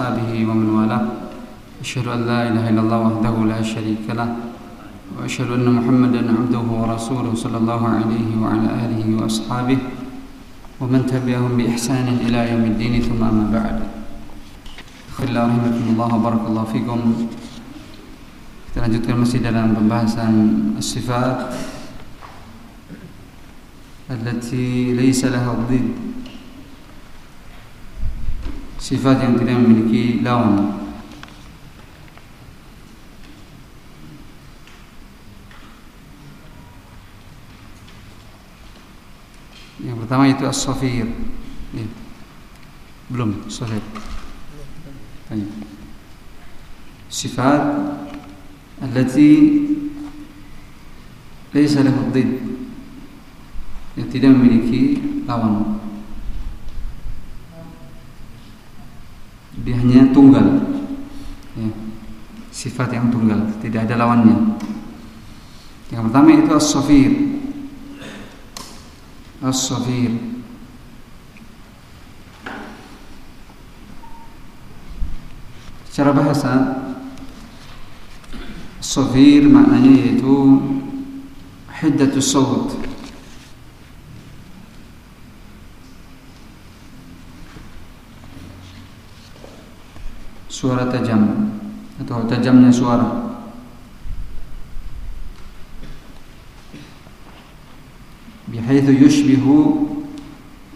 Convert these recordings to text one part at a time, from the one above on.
وأصحابه ومن والاه. أشهد أن لا إله إلا الله وحده لا شريك له. وأشهد أن محمدا عبده ورسوله صلى الله عليه وعلى آله وأصحابه. ومن تبعهم بإحسان إلى يوم الدين ثم أما بعد. Alhamdulillah rahimakumullah barakallahu fikum Kita lanjutkan masih dalam pembahasan sifat التي ليس لها ضد صفات انتظام ملكي لهم Yang pertama itu as-safir. Ya. Belum, safir. Tanya. Sifat allati laysa lahu dhid. Yang tidak memiliki lawan. Dia hanya tunggal. Ya. Sifat yang tunggal, tidak ada lawannya. Yang pertama itu as-safir. As-safir. Secara bahasa Safir maknanya yaitu hiddatus sawt suara tajam atau tajamnya suara. Bihaitsu yushbihu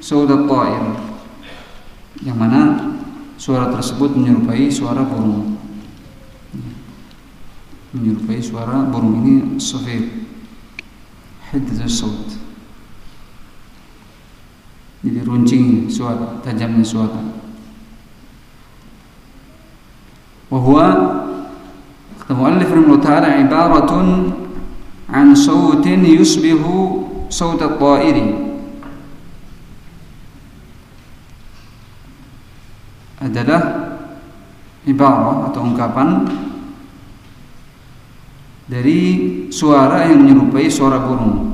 saudat ta'ir yang mana suara tersebut menyerupai suara burung. Menyerupai suara burung ini safir hiddatus saut. Jadi runcing suara tajamnya suara وهو المؤلف رحمه الله تعالى عبارة عن صوت يشبه صوت الطائر adalah ibarah atau ungkapan dari suara yang menyerupai suara burung.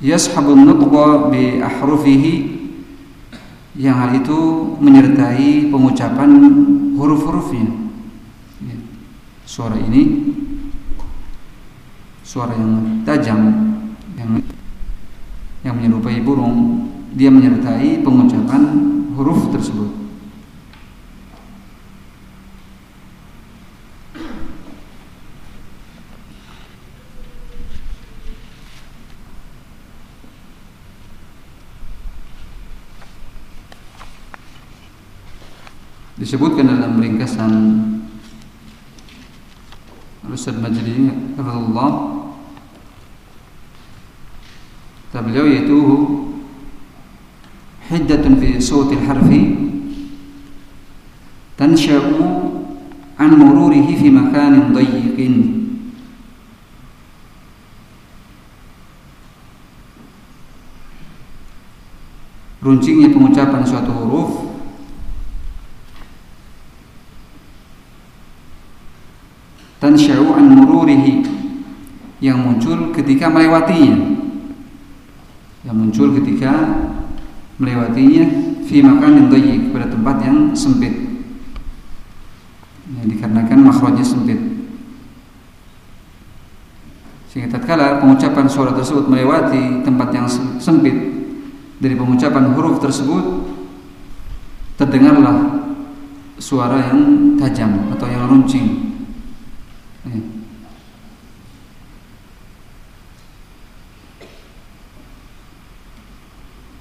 Yashabu an-nutqa bi ahrufihi yang hal itu menyertai pengucapan huruf-hurufnya. Ya. Suara ini suara yang tajam yang yang menyerupai burung, dia menyertai pengucapan huruf tersebut. Disebutkan dalam ringkasan Ustaz Majdi Hafizullah kata beliau yaitu hiddatun fi sawti harfi tansha'u an mururihi fi makanin dayyiqin. Runcingnya pengucapan suatu huruf tansya'u an mururihi yang muncul ketika melewatinya. Yang muncul ketika melewatinya fi makan yang dayyiq pada tempat yang sempit. Yang dikarenakan makhrajnya sempit. Sehingga tatkala pengucapan suara tersebut melewati tempat yang sempit dari pengucapan huruf tersebut terdengarlah suara yang tajam atau yang runcing Hmm.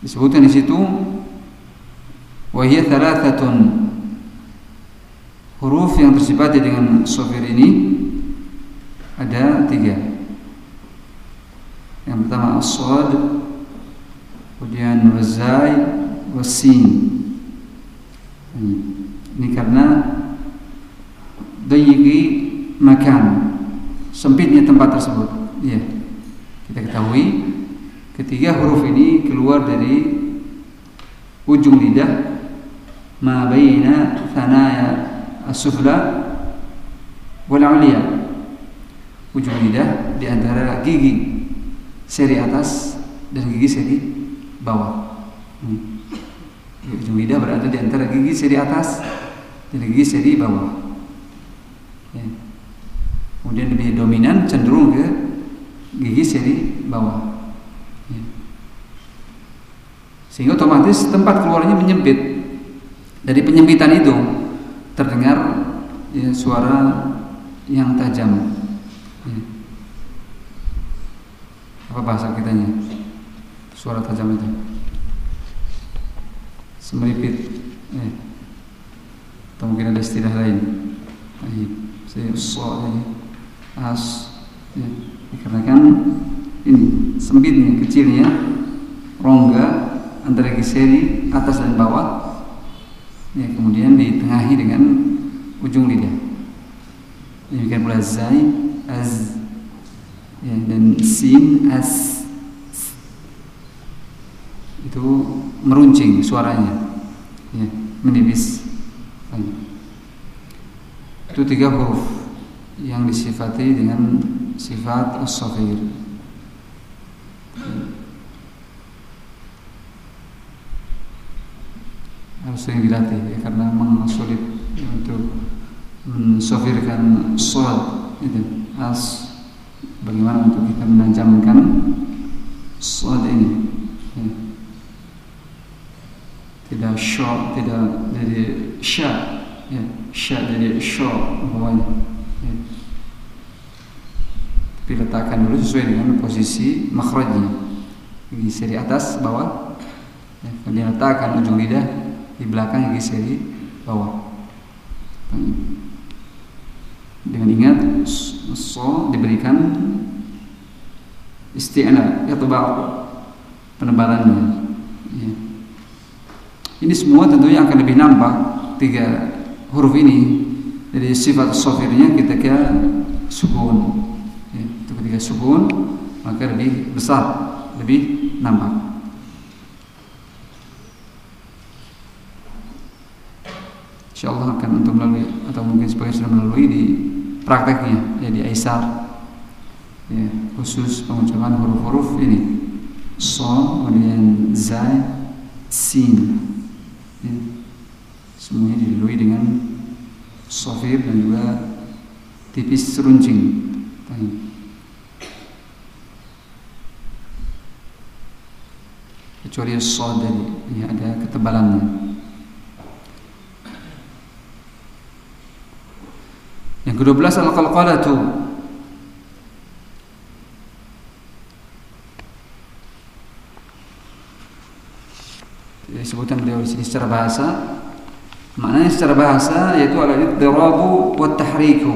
Disebutkan di situ wahia thalathatun huruf yang tersifati dengan sofir ini ada tiga. Yang pertama as-sad, kemudian wazai, wasin. Ini karena dayyiqi makan sempitnya tempat tersebut ya kita ketahui ketiga huruf ini keluar dari ujung lidah ma baina thanaya as-sufla wal 'ulya ujung lidah di antara gigi seri atas dan gigi seri bawah Hmm. Ujung lidah berada di antara gigi seri atas dan gigi seri bawah. Ya. Kemudian lebih dominan cenderung ke gigi seri bawah. Ya. Sehingga otomatis tempat keluarnya menyempit. Dari penyempitan itu terdengar ya, suara yang tajam. Ya. Apa bahasa kitanya? Suara tajam itu. Semeripit. Eh. Atau mungkin ada istilah lain. Baik. Saya so ini as ya. dikarenakan ini sempitnya kecilnya rongga antara giseri atas dan bawah ya kemudian ditengahi dengan ujung lidah demikian pula zai az ya, dan sin as itu meruncing suaranya ya, menipis itu tiga huruf yang disifati dengan sifat as-safir harus sering dilatih ya, karena memang sulit untuk mensofirkan sholat itu. As bagaimana untuk kita menajamkan sholat ini. Ya. tidak syok tidak jadi syak. Ya syak jadi syok bawahnya ya. tapi letakkan dulu sesuai dengan posisi makhrajnya di seri atas bawah ya. kemudian letakkan ujung lidah di belakang gigi seri bawah dengan ingat so diberikan isti'na atau penebalannya ya. ini semua tentunya akan lebih nampak tiga huruf ini dari sifat sofirnya ketika sukun ketika sukun maka lebih besar lebih nampak. Insya Allah akan untuk melalui atau mungkin sebagian sudah melalui di prakteknya ya di Aisar ya, khusus pengucapan huruf-huruf ini. So kemudian zai sin ya, semuanya dilalui dengan sofir dan juga tipis seruncing kecuali so dari ya ada ketebalannya Yang ke-12 al-qalqalatu. Disebutkan beliau di sini secara bahasa. Maknanya secara bahasa yaitu al-iddirabu wa tahriku.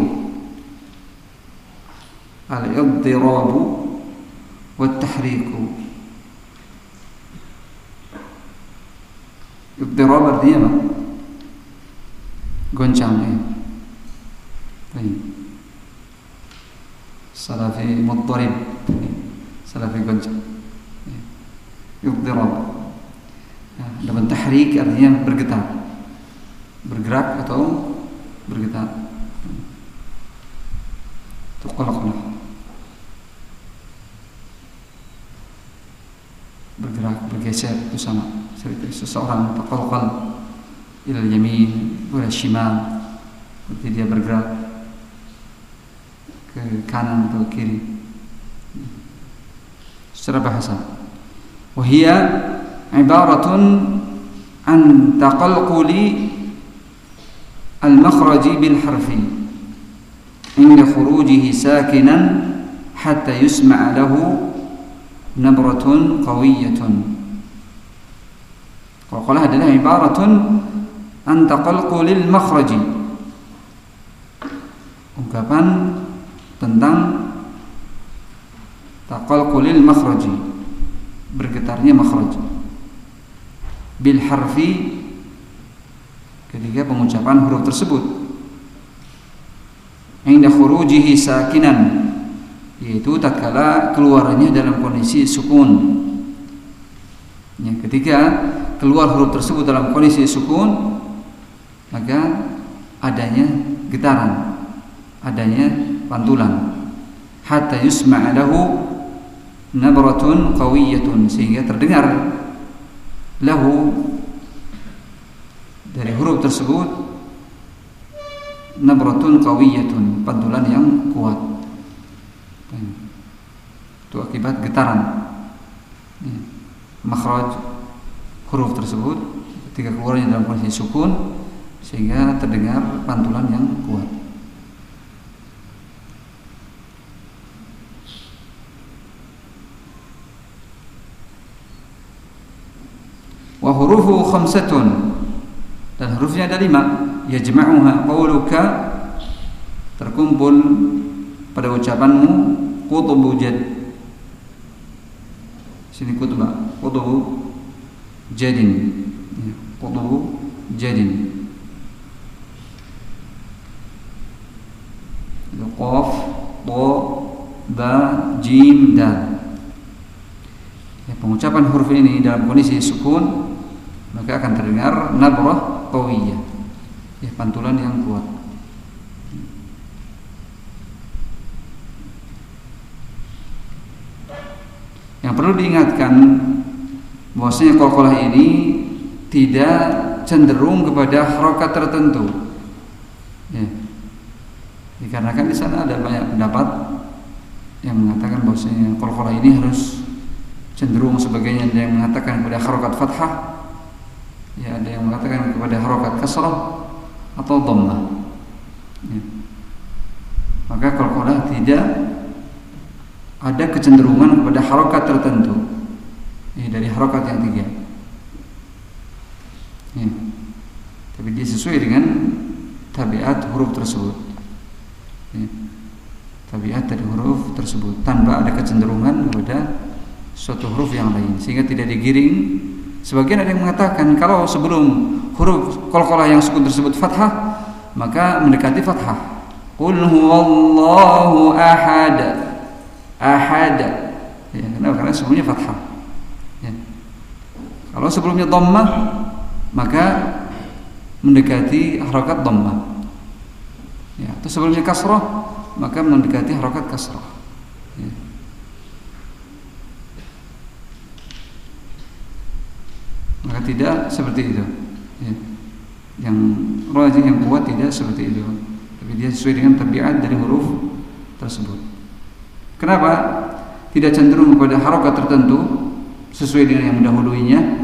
Al-iddirabu wa tahriku. Iddirab artinya apa? Goncang ya. طيب salafi muttarib salafi goncang yuddirab nah, dalam tahrik artinya bergetar bergerak atau bergetar itu kolak bergerak bergeser itu sama Seperti seseorang takalkal ilal yamin wala shimal seperti dia bergerak ke kanan atau kiri secara bahasa wahia ibaratun an taqalquli al-makhraji bil harfi inda khurujihi sakinan hatta yusma'a lahu nabratun qawiyatun Kalau adalah ibaratun an taqalqulil makhraji. Ungkapan tentang kulil makhraji. Bergetarnya makhraj. Bil harfi ketika pengucapan huruf tersebut. Inda khurujihi sakinan yaitu tatkala keluarnya dalam kondisi sukun. Ya, ketika keluar huruf tersebut dalam kondisi sukun maka adanya getaran adanya pantulan. Hatta yusma'a lahu nabratun qawiyatun sehingga terdengar lahu dari huruf tersebut nabratun qawiyatun pantulan yang kuat. Itu akibat getaran. Makhraj huruf tersebut ketika keluarnya dalam kondisi sukun sehingga terdengar pantulan yang kuat. Wa hurufu khamsatun dan hurufnya ada lima. Yajma'uha qawluka terkumpul pada ucapanmu qutubu jad. Sini qutubu jadin. Qutubu jadin. Qaf ta ba jim dal. Ya, pengucapan huruf ini dalam kondisi sukun maka akan terdengar nabrah qawiyah. Ya pantulan yang kuat. Yang perlu diingatkan bahwasanya qalqalah ini tidak cenderung kepada harokat tertentu. Ya. dikarenakan di sana ada banyak pendapat yang mengatakan bahwasanya qalqalah ini harus cenderung sebagainya. Ada yang mengatakan kepada harokat fathah. Ya ada yang mengatakan kepada harokat kasrah atau dhammah. Ya. maka qalqalah tidak ada kecenderungan kepada harokat tertentu ya, dari harokat yang tiga ya. tapi dia sesuai dengan tabiat huruf tersebut ya. tabiat dari huruf tersebut tanpa ada kecenderungan kepada suatu huruf yang lain sehingga tidak digiring Sebagian ada yang mengatakan kalau sebelum huruf qalqalah yang sukun tersebut fathah maka mendekati fathah. Qul huwallahu ahad. Ahad. Ya? Karena sebelumnya fathah. Kalau sebelumnya dhammah maka mendekati harakat dhammah. Ya, atau sebelumnya kasrah maka mendekati harakat kasrah. Ya. maka tidak seperti itu ya. yang rajin yang kuat tidak seperti itu tapi dia sesuai dengan tabiat dari huruf tersebut kenapa tidak cenderung kepada harokat tertentu sesuai dengan yang mendahuluinya ya, itu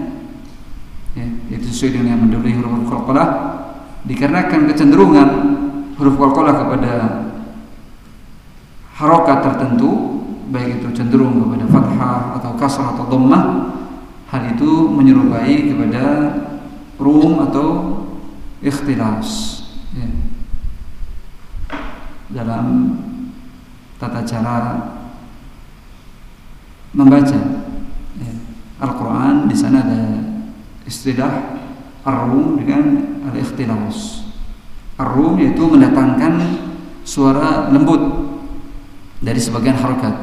sesuai dengan yang mendahului huruf qalqalah dikarenakan kecenderungan huruf qalqalah kepada harokat tertentu baik itu cenderung kepada fathah atau kasrah atau dhammah hal itu menyerupai kepada rum atau ikhtilas ya. dalam tata cara membaca ya. Al-Quran di sana ada istilah ar-rum dengan al-ikhtilas ar-rum yaitu mendatangkan suara lembut dari sebagian harokat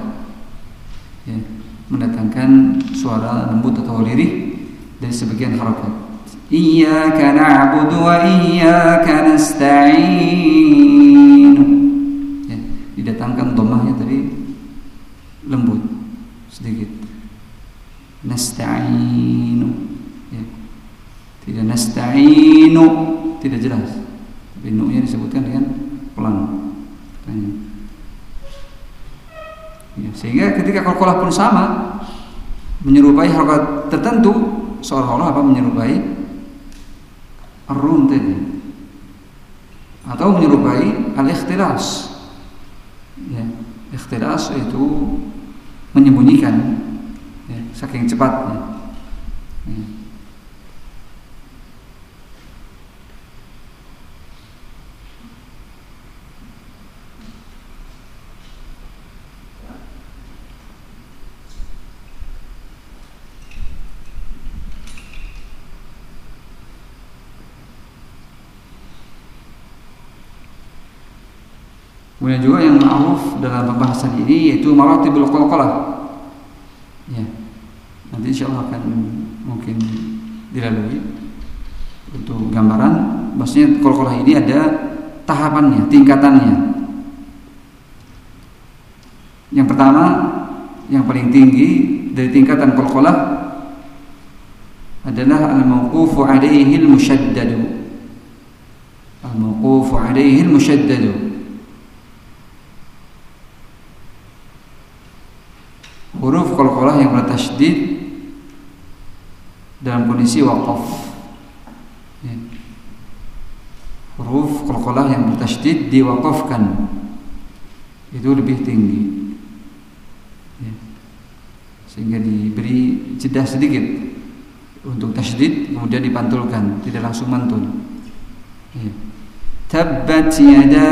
ya mendatangkan suara lembut atau lirih dari sebagian harakat. Iyyaka na'budu wa iyyaka nasta'in. Ya, didatangkan domahnya tadi lembut sedikit. Nasta'inu. Nasta'inu, tidak jelas. Tapi nu-nya disebutkan dengan pelan. Ya, sehingga ketika kalkulah pun sama menyerupai harokat tertentu seolah-olah apa menyerupai rum tadi atau menyerupai al-ikhtilas ya, ikhtilas itu menyembunyikan ya, saking cepatnya ya. Kemudian juga yang ma'ruf dalam pembahasan ini yaitu maratibul qalqalah. Ya. Nanti insyaallah akan mungkin dilalui untuk gambaran maksudnya qalqalah ini ada tahapannya, tingkatannya. Yang pertama, yang paling tinggi dari tingkatan qalqalah adalah al-mawqufu alaihi al-mushaddad. Al-mawqufu alaihi al-mushaddad. Huruf qalqalah bertasydid dalam kondisi waqaf. Ya. Huruf qalqalah yang bertasydid diwaqafkan itu lebih tinggi. Ya. Sehingga diberi jeda sedikit untuk tasydid kemudian dipantulkan, tidak langsung mantul. Ya. Tabbat yada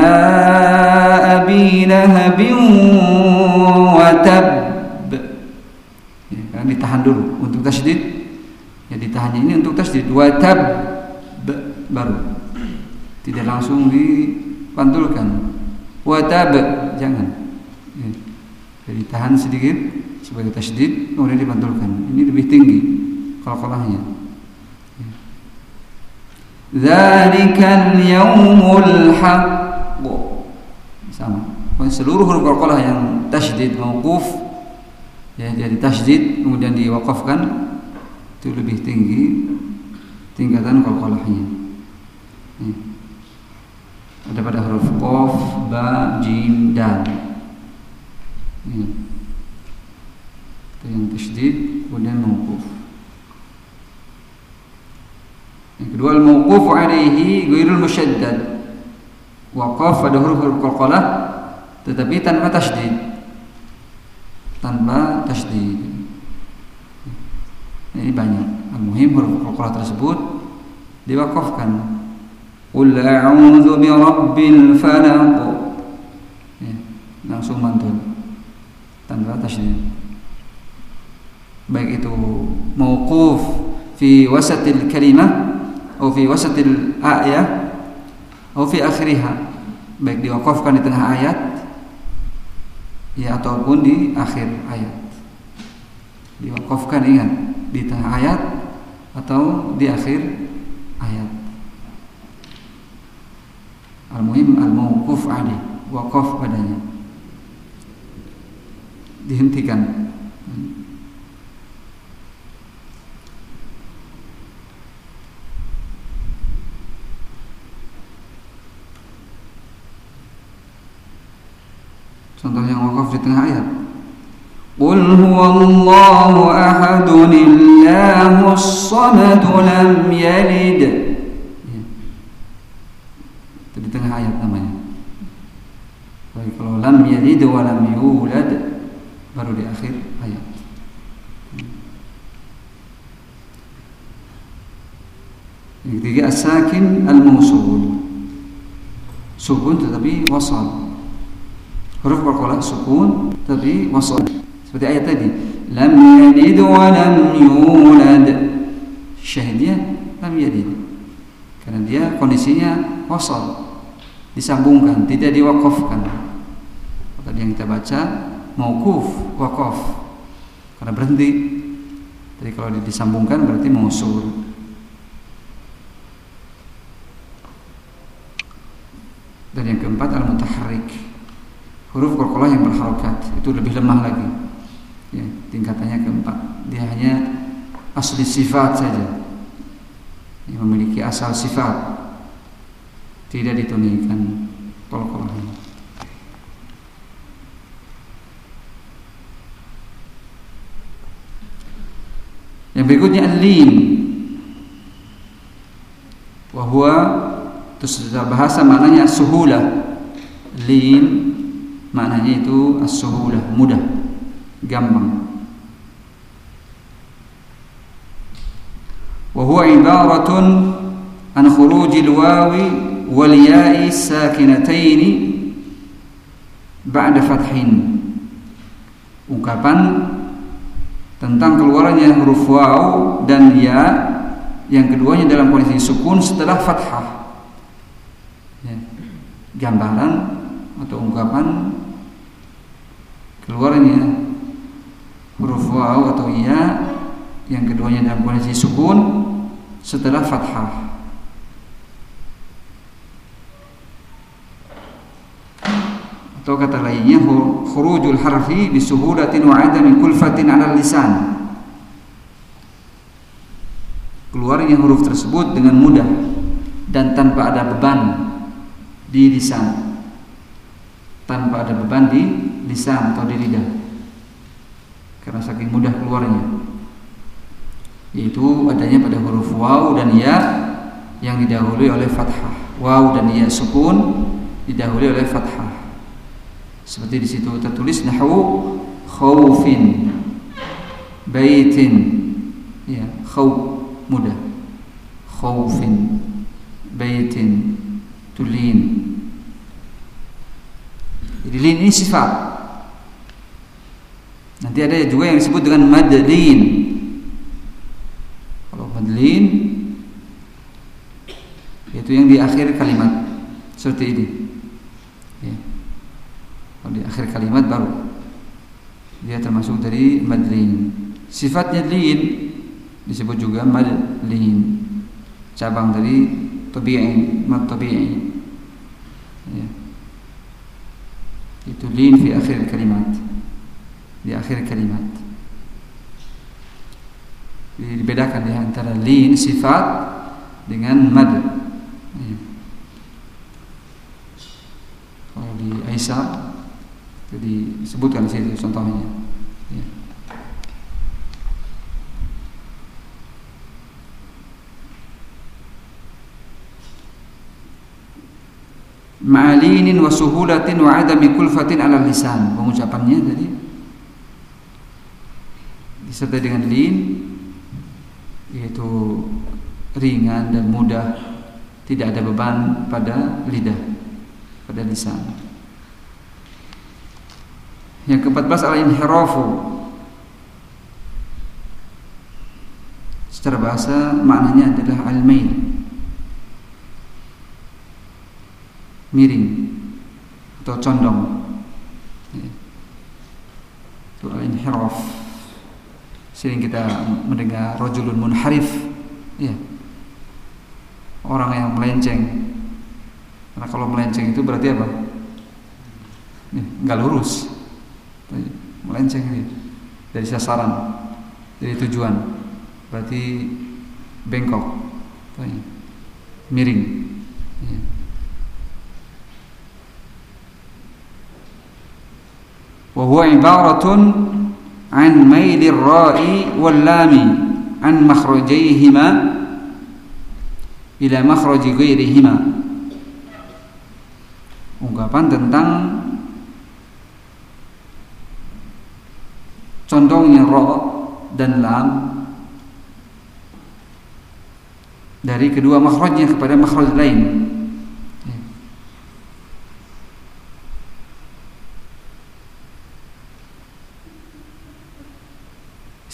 abi lahab wa tab. Ditahan dulu untuk tasydid Ya ditahannya ini untuk tasdid wa tab baru. Tidak langsung dipantulkan. Wa tab jangan. Ya. Jadi tahan sedikit sebagai tasdid kemudian dipantulkan. Ini lebih tinggi qalqalahnya. Ya. Dzalikal yaumul haqq. Sama. Seluruh huruf qalqalah yang tasdid mauquf ya jadi tasdid kemudian diwakafkan itu lebih tinggi tingkatan qalqalahnya. Ya. Ada pada huruf qaf, ba, jim, dal. Ya. Itu yang tasydid kemudian mauquf. Yang kedua al-mauquf alaihi ghairul musyaddad. Waqaf pada huruf-huruf qalqalah tetapi tanpa tasydid. Tanpa tasydid. Ini banyak. Al-muhim huruf qalqalah tersebut diwakafkan. Qul a'udzu bi rabbil falaq. Ya, langsung mantul tanpa tasydid. Baik itu mauquf fi wasatil kalimah atau fi wasatil ayah atau fi akhiriha. Baik diwakafkan di tengah ayat ya ataupun di akhir ayat. Diwakafkan ingat di tengah ayat atau di akhir ayat. Al-muhim al-mauquf ali, waqaf padanya. Dihentikan. فتنها أيها قل هو الله أحد الله الصمد لم يلد. تبي تنها آيات namanya. طيب لم يلد ولم يولد baru di akhir ayat. Ketiga Huruf qalqalah sukun tapi wasal seperti ayat tadi, lam yalid wa lam yulad. Syahidnya lam yalid. Karena dia kondisinya wasal, disambungkan, tidak diwakafkan. Tadi yang kita baca mauquf, wakaf. Karena berhenti. Jadi kalau disambungkan berarti mausul. Dan yang keempat al-mutaharrik. Huruf qalqalah yang berharokat itu lebih lemah lagi. Ya, tingkatannya keempat. Dia hanya asli sifat saja. Yang memiliki asal sifat. Tidak ditunikan kolkolahnya yang berikutnya al-lin wahwa itu sudah bahasa maknanya suhulah. Lin maknanya itu as-suhulah mudah gampang. Wa huwa ibaratun an khurujil wawi wal ya'i sakinatain ba'da fathin. Ungkapan tentang keluarnya huruf waw dan ya yang keduanya dalam kondisi sukun setelah fathah. Ya. gambaran atau ungkapan keluarnya huruf waw atau iya yang keduanya dalam kondisi sukun setelah fathah. Atau kata lainnya khurujul harfi bisuhulatin wa adami kulfatin 'ala lisan. keluarnya huruf tersebut dengan mudah dan tanpa ada beban di lisan tanpa ada beban di lisan atau di lidah karena saking mudah keluarnya. Yaitu adanya pada huruf waw dan ya yang didahului oleh fathah. Waw dan ya sukun didahului oleh fathah. Seperti di situ tertulis nahwu khaufin baitin. Ya khauf mudah. Khaufin baitin tulin. Jadi lin ini sifat nanti ada juga yang disebut dengan madlin. Kalau madlin itu yang di akhir kalimat seperti ini. Ya. kalau di akhir kalimat baru. Dia termasuk dari madlin. Sifatnya lin disebut juga madlin. Cabang dari tabi'i mad tabi'i ya. itu lin fi akhir kalimat di akhir kalimat dibedakan ya antara lin sifat dengan mad ya. kalau di Aisyah jadi disebutkan di sini contohnya. Ya. Ma'alinin wa suhulatin wa adami kulfatin ala lisan Pengucapannya tadi Disertai dengan lin Yaitu ringan dan mudah Tidak ada beban pada lidah Pada lisan yang ke-14 al-inhirafu. Secara bahasa maknanya adalah al-mail. Miring atau condong. Ya. Itu al-inhiraf. Sering kita mendengar rajulun munharif. Ya. Orang yang melenceng. Karena kalau melenceng itu berarti apa? Enggak lurus melenceng ini dari sasaran dari tujuan berarti bengkok miring ya. wa huwa ibaratun an mailir ra'i wal lami an makhrajayhima ila makhraji ghairihima ungkapan tentang condongnya ro dan lam dari kedua makhrajnya kepada makhraj lain.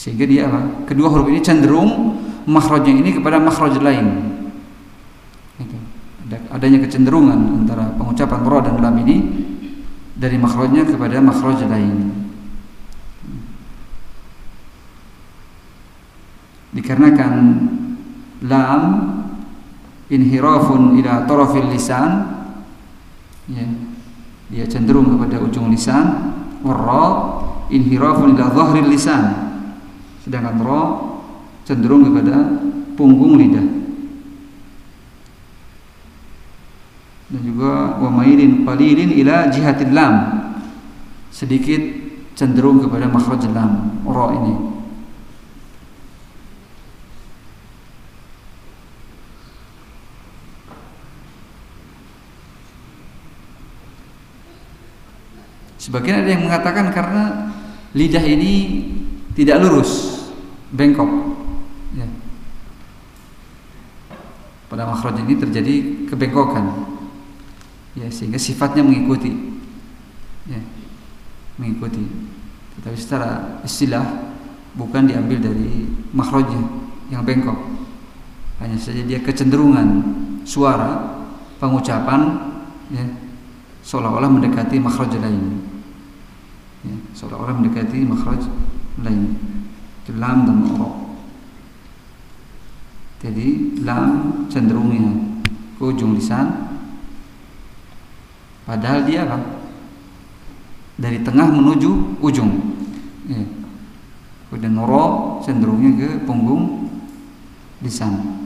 Sehingga dia apa? Kedua huruf ini cenderung makhrajnya ini kepada makhraj lain. Itu. Adanya kecenderungan antara pengucapan ro dan lam ini dari makhrajnya kepada makhraj lain. dikarenakan lam inhirafun ila tarafil lisan ya dia cenderung kepada ujung lisan warra inhirafun ila dhahril lisan sedangkan ra cenderung kepada punggung lidah. Dan juga wa mailin qalilin ila jihatil lam. Sedikit cenderung kepada makhraj lam ra ini. Sebagian ada yang mengatakan karena lidah ini tidak lurus, bengkok. Ya. Pada makhraj ini terjadi kebengkokan. Ya, sehingga sifatnya mengikuti. Ya, mengikuti. Tetapi secara istilah bukan diambil dari makhrajnya yang bengkok. Hanya saja dia kecenderungan suara, pengucapan ya, seolah-olah mendekati makhraj lain ya, seolah-olah mendekati makhraj lain. Itu lam dan ra jadi lam cenderungnya ke ujung lisan. Padahal dia apa? Dari tengah menuju ujung. Ya. dan ra cenderungnya ke punggung lisan.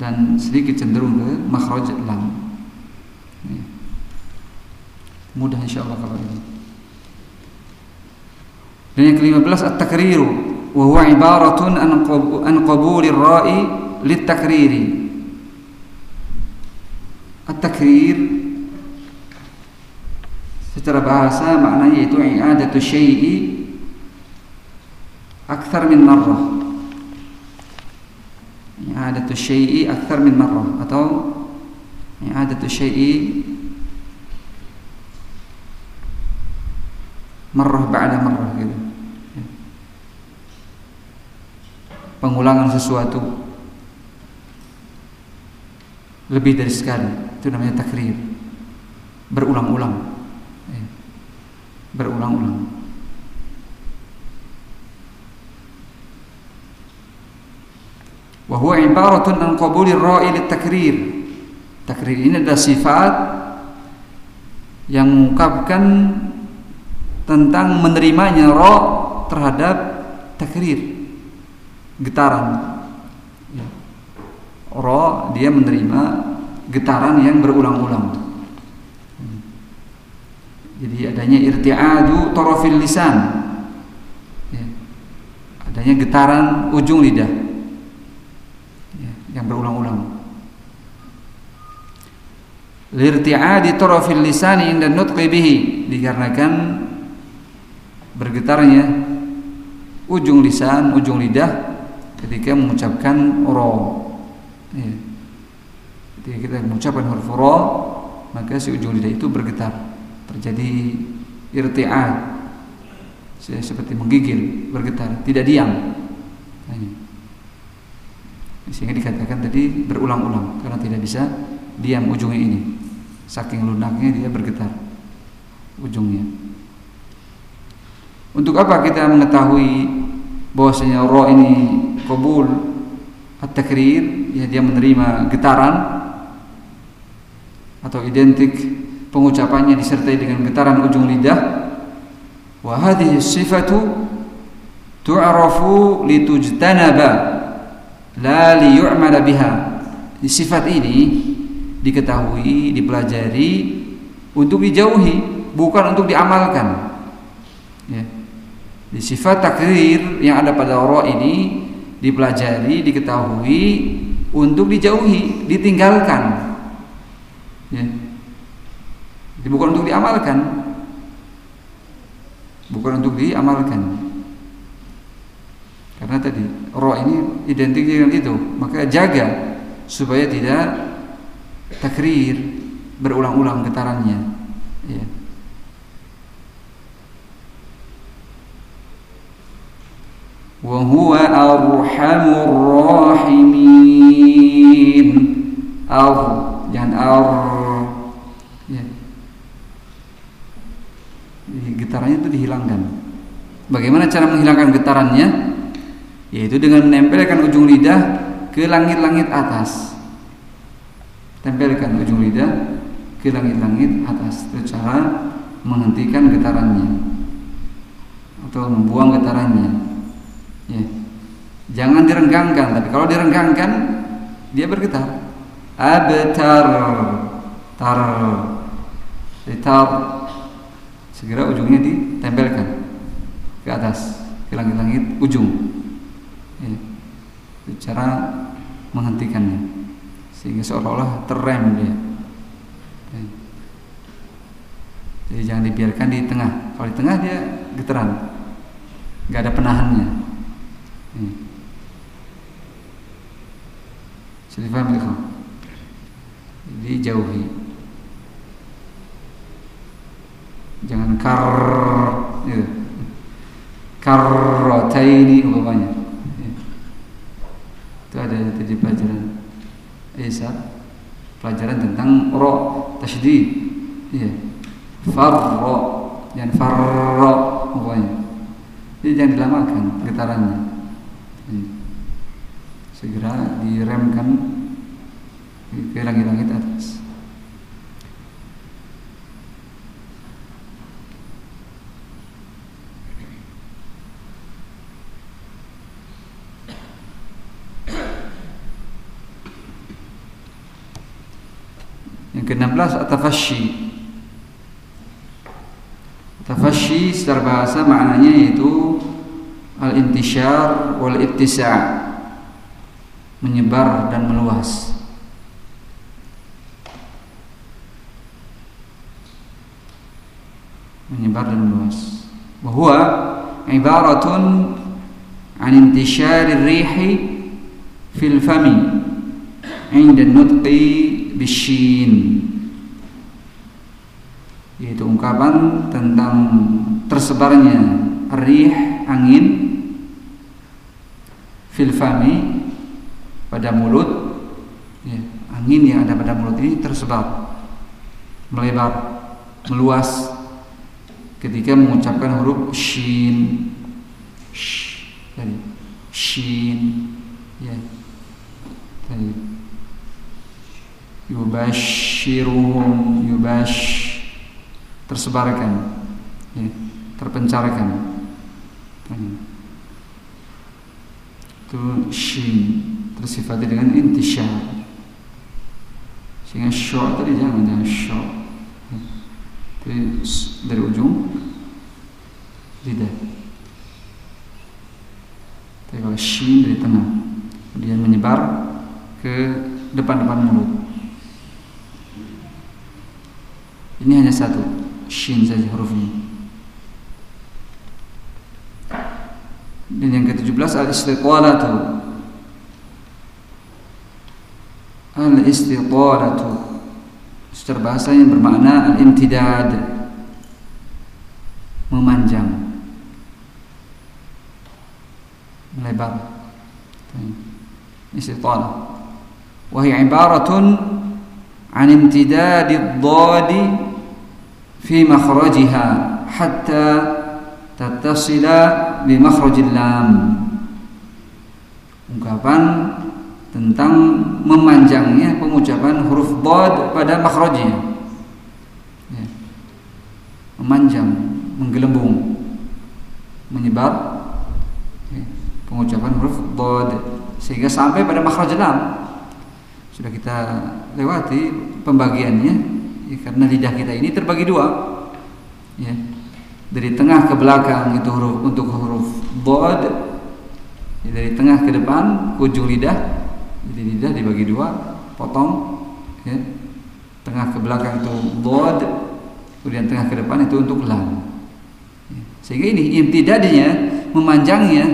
Dan sedikit cenderung ke makhraj lam. Ya. mudah insyaallah kalau ini dan yang ke-15 at-takriru wa huwa ibaratun an qabuli ar-ra'i lit-takriri at-takrir secara bahasa maknanya itu i'adatu syai'i akthar min marrah i'adatu syai'i akthar min marrah atau i'adatu syai'i marrah ba'da marrah pengulangan sesuatu. Lebih dari sekali. Itu namanya takrir. Berulang-ulang. Berulang-ulang. Wa huwa ibaratun an qabuli ra'i takrir. Takrir ini adalah sifat yang mengungkapkan tentang menerimanya ra terhadap takrir getaran ra dia menerima getaran yang berulang-ulang jadi adanya irtiadu torofil lisan. Ya. Adanya getaran ujung lidah. Ya, yang berulang-ulang. Lirtiadi torofil lisan inda nutqi bihi dikarenakan bergetarnya ujung lisan, ujung lidah ketika mengucapkan ro. Ya. Ketika kita mengucapkan huruf ro, maka si ujung lidah itu bergetar. Terjadi irti'ad seperti menggigil bergetar tidak diam. Sehingga dikatakan tadi berulang-ulang karena tidak bisa diam ujungnya ini. Saking lunaknya dia bergetar ujungnya. Untuk apa kita mengetahui bahwasanya roh ini kabul at-takrir ya dia menerima getaran atau identik pengucapannya disertai dengan getaran ujung lidah. Wa hadhihi sifatu tu'rafu litujtanaba la liyu'mala biha. Sifat ini diketahui dipelajari untuk dijauhi bukan untuk diamalkan. Ya. di sifat takrir yang ada pada roh ini dipelajari diketahui untuk dijauhi ditinggalkan ya bukan untuk diamalkan. Bukan untuk diamalkan. Karena tadi roh ini identik dengan itu, maka jaga supaya tidak takrir berulang-ulang getarannya. Ya. Huwa arhamur rahimin. Ar jangan ar getarannya itu dihilangkan. Bagaimana cara menghilangkan getarannya? Yaitu dengan menempelkan ujung lidah ke langit-langit atas. Tempelkan ujung lidah ke langit-langit atas. Itu cara menghentikan getarannya atau membuang getarannya. Ya. Jangan direnggangkan, tapi kalau direnggangkan dia bergetar. Abtar tar. Tar segera ujungnya ditempelkan ke atas ke langit-langit ujung. Ya. cara menghentikannya. Sehingga seolah-olah terrem dia. Ya. jadi jangan dibiarkan di tengah. Kalau di tengah dia geteran. Nggak ada penahannya ya. Jadi paham Jadi jauhi jangan kar gitu. karrotaini umpamanya ya. itu ada tujuh pelajaran Isa pelajaran tentang ro tasydid iya farro jangan farro umpamanya jadi jangan dilamakan getarannya ya segera diremkan ke langit-langit atas. Yang ke-16 atafashi. Atafashi secara bahasa maknanya yaitu al-intishar wal-ibtisa' menyebar dan meluas. Menyebar dan meluas. Bahwa ibaratun an intishar rihi fil fami inda nutqi bishin yaitu ungkapan tentang tersebarnya rih angin filfami pada mulut ya, angin yang ada pada mulut ini tersebar melebar meluas. Ketika mengucapkan huruf shin sh, tadi shin ya tadi. Yubashiruhum yubash tersebarkan ya, terpencarkan. Itu shin tersifati dengan intishar sehingga syaw tadi jangan jangan syaw dari, dari ujung lidah tapi kalau shin dari tengah kemudian menyebar ke depan-depan mulut ini hanya satu shin saja hurufnya. Dan yang ke-17 al-istiqalatu. Al-istiqalatu. Secara bahasa yang bermakna al-imtidad. Memanjang. Melebar. Istiqalah. وهي عبارة عن امتداد الضاد fi makhrajiha hatta tattasila bi makhrajil lam ungkapan tentang memanjangnya pengucapan huruf dhad pada makhrajnya. Ya. memanjang menggelembung menyebar ya. pengucapan huruf dhad sehingga sampai pada makhraj lam sudah kita lewati pembagiannya ya, karena lidah kita ini terbagi dua. Ya. Dari tengah ke belakang itu huruf untuk huruf bod ya, dari tengah ke depan ujung lidah jadi lidah dibagi dua potong ya tengah ke belakang itu bod kemudian tengah ke depan itu untuk lam ya. sehingga ini imtidadnya memanjangnya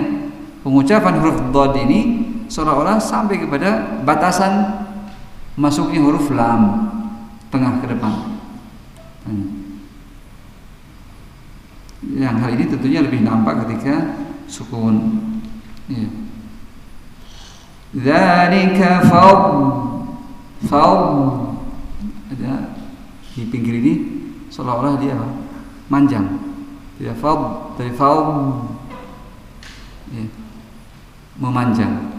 pengucapan huruf bod ini seolah-olah sampai kepada batasan masuknya huruf lam tengah ke depan. Yang hal ini tentunya lebih nampak ketika sukun. Ya. Dzalika fadl faub ada di pinggir ini seolah-olah dia manjang. dia faub dari faub ya. memanjang.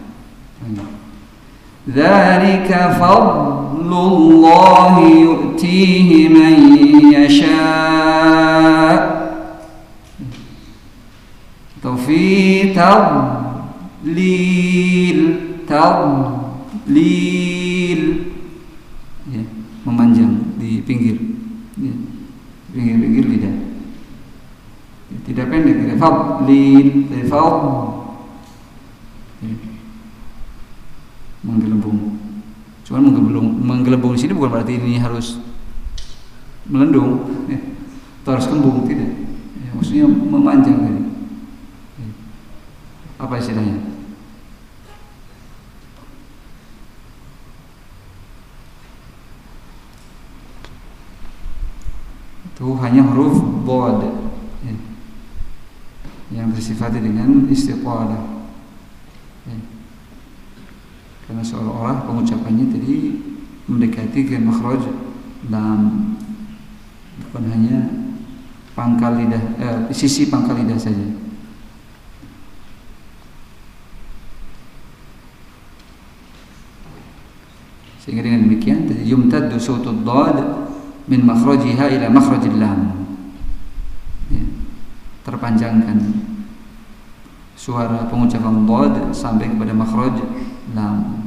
Dzalika fadlullahi yu'tihi man yasha' Atau fi tadlil tablil ya, memanjang di pinggir. Ya, pinggir pinggir lidah. Ya, tidak pendek tidak tablil tidak ya. menggelembung. Cuman menggelembung menggelembung di sini bukan berarti ini harus melendung. Ya, atau harus kembung tidak. Ya, maksudnya memanjang ya. apa istilahnya? Itu hanya huruf bod ya. yang bersifat dengan istiqalah. Karena seolah-olah pengucapannya tadi mendekati ke makhraj dan bukan hanya pangkal lidah eh, sisi pangkal lidah saja. Sehingga dengan demikian yumtaddu sautud dad min makhrajiha ila makhrajil lam ya. terpanjangkan suara pengucapan dhad sampai kepada makhraj lam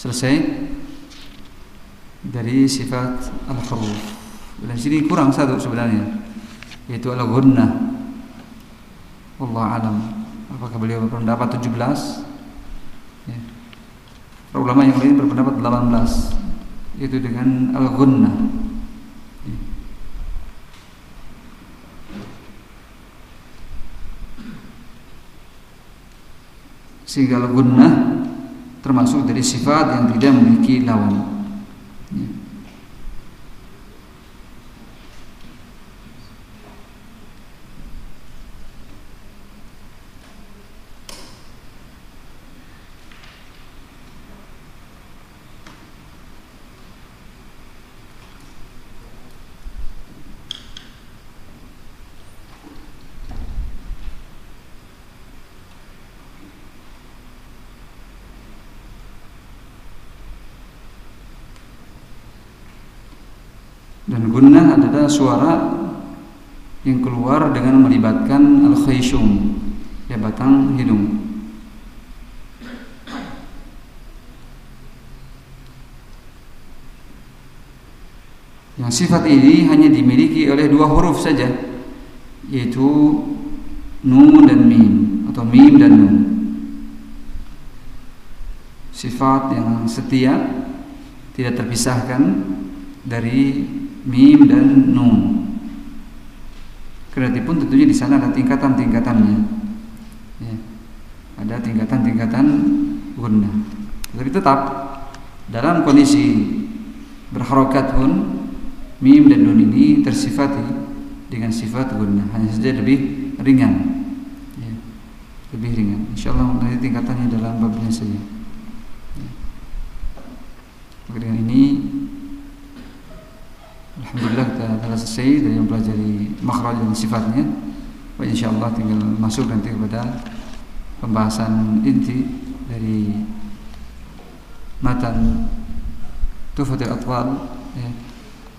selesai dari sifat al-huruf. Dan sini kurang satu sebenarnya yaitu al-ghunnah Allah alam. Apakah beliau berpendapat 17? Ya. ulama yang lain berpendapat 18 itu dengan al-ghunnah. Ya. Sehingga al-ghunnah termasuk dari sifat yang tidak memiliki lawan. Dan gunnah adalah suara yang keluar dengan melibatkan al-khayshum, ya batang hidung. Yang sifat ini hanya dimiliki oleh dua huruf saja, yaitu nun dan mim atau mim dan nun. Sifat yang setia tidak terpisahkan dari mim dan nun. Kendati pun tentunya di sana ada tingkatan-tingkatannya. Ya. Ada tingkatan-tingkatan guna. Tapi tetap dalam kondisi berharokat pun mim dan nun ini tersifati dengan sifat guna. Hanya saja lebih ringan. Ya. Lebih ringan. Insya Allah nanti tingkatannya dalam babnya saja. Ya. Dengan ini selesai dari mempelajari makhraj dan sifatnya. Wa insyaallah tinggal masuk nanti kepada pembahasan inti dari matan Tufatul Atwal ya,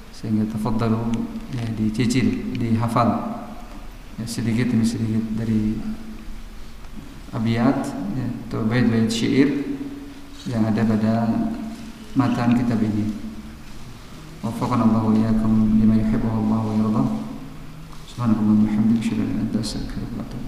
sehingga tafaddalu ya, dicicil, dihafal ya, sedikit demi sedikit dari abiyat ya, atau bait-bait syair yang ada pada matan kitab ini. وفقنا الله وإياكم لما يحبه الله ويرضاه. سبحانك اللهم وبحمدك أشهد أن لا إله إلا أنت أستغفرك وأتوب